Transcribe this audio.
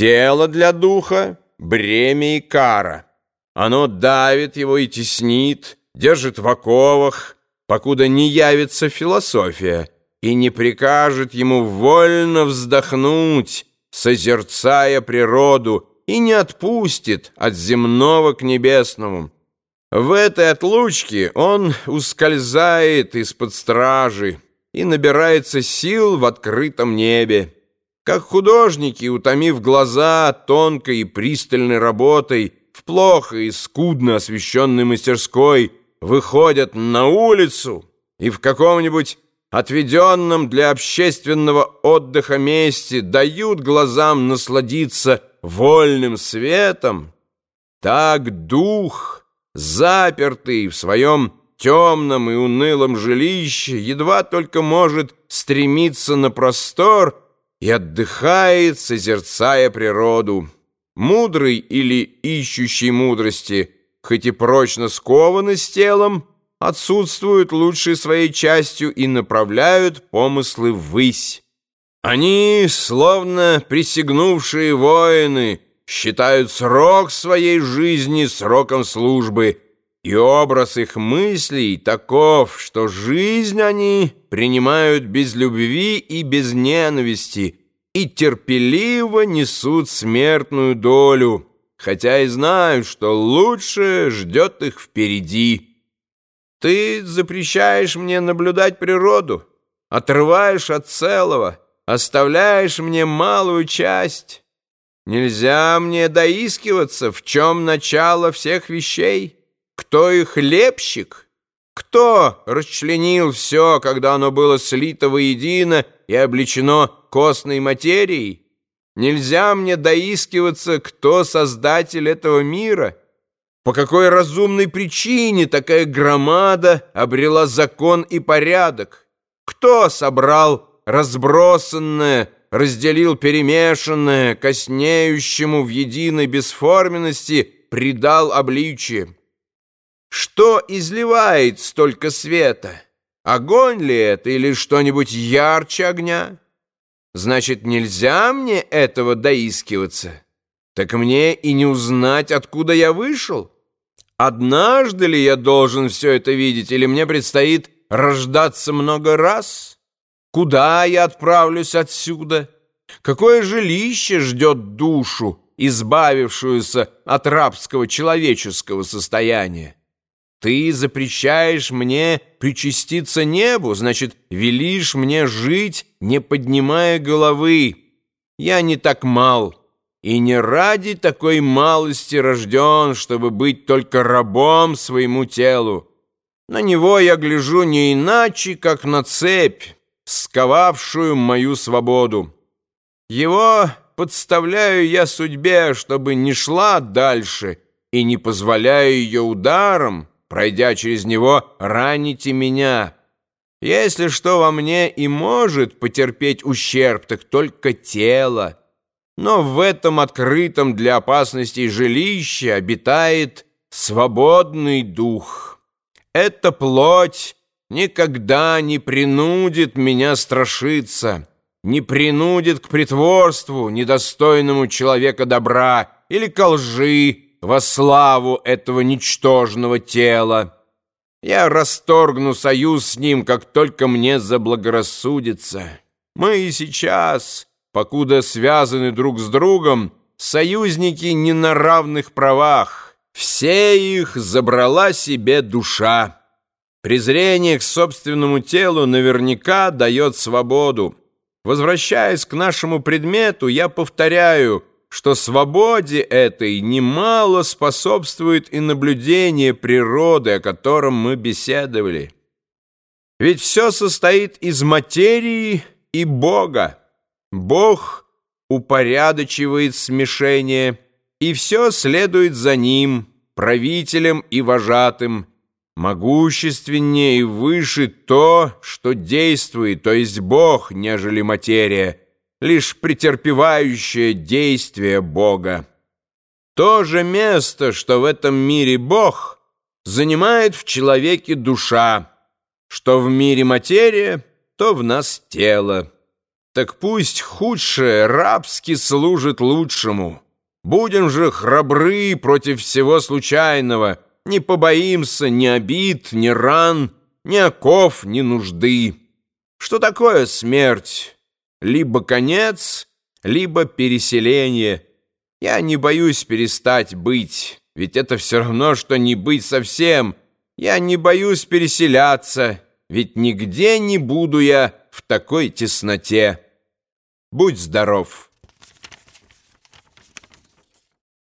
Тело для духа — бремя и кара. Оно давит его и теснит, держит в оковах, покуда не явится философия и не прикажет ему вольно вздохнуть, созерцая природу, и не отпустит от земного к небесному. В этой отлучке он ускользает из-под стражи и набирается сил в открытом небе. Как художники, утомив глаза тонкой и пристальной работой, в плохо и скудно освещенной мастерской, выходят на улицу и в каком-нибудь отведенном для общественного отдыха месте дают глазам насладиться вольным светом, так дух, запертый в своем темном и унылом жилище, едва только может стремиться на простор и отдыхает, созерцая природу. Мудрый или ищущий мудрости, хоть и прочно скованы с телом, отсутствуют лучшей своей частью и направляют помыслы ввысь. Они, словно присягнувшие воины, считают срок своей жизни сроком службы, и образ их мыслей таков, что жизнь они принимают без любви и без ненависти и терпеливо несут смертную долю, хотя и знают, что лучше ждет их впереди. Ты запрещаешь мне наблюдать природу, отрываешь от целого, оставляешь мне малую часть. Нельзя мне доискиваться, в чем начало всех вещей». Кто их лепщик? Кто расчленил все, когда оно было слито воедино и облечено костной материей? Нельзя мне доискиваться, кто создатель этого мира. По какой разумной причине такая громада обрела закон и порядок? Кто собрал разбросанное, разделил перемешанное, коснеющему в единой бесформенности, придал обличие? Что изливает столько света? Огонь ли это или что-нибудь ярче огня? Значит, нельзя мне этого доискиваться? Так мне и не узнать, откуда я вышел? Однажды ли я должен все это видеть, или мне предстоит рождаться много раз? Куда я отправлюсь отсюда? Какое жилище ждет душу, избавившуюся от рабского человеческого состояния? Ты запрещаешь мне причаститься небу, значит, велишь мне жить, не поднимая головы. Я не так мал, и не ради такой малости рожден, чтобы быть только рабом своему телу. На него я гляжу не иначе, как на цепь, сковавшую мою свободу. Его подставляю я судьбе, чтобы не шла дальше, и не позволяю ее ударом, пройдя через него, раните меня. Если что во мне и может потерпеть ущерб, так только тело. Но в этом открытом для опасностей жилище обитает свободный дух. Эта плоть никогда не принудит меня страшиться, не принудит к притворству, недостойному человека добра или ко лжи, во славу этого ничтожного тела. Я расторгну союз с ним, как только мне заблагорассудится. Мы и сейчас, покуда связаны друг с другом, союзники не на равных правах. Все их забрала себе душа. Презрение к собственному телу наверняка дает свободу. Возвращаясь к нашему предмету, я повторяю — что свободе этой немало способствует и наблюдение природы, о котором мы беседовали. Ведь все состоит из материи и Бога. Бог упорядочивает смешение, и все следует за ним, правителем и вожатым, могущественнее и выше то, что действует, то есть Бог, нежели материя, лишь претерпевающее действие Бога. То же место, что в этом мире Бог, занимает в человеке душа, что в мире материя, то в нас тело. Так пусть худшее рабски служит лучшему. Будем же храбры против всего случайного, не побоимся ни обид, ни ран, ни оков, ни нужды. Что такое смерть? Либо конец, либо переселение. Я не боюсь перестать быть, ведь это все равно, что не быть совсем. Я не боюсь переселяться, ведь нигде не буду я в такой тесноте. Будь здоров!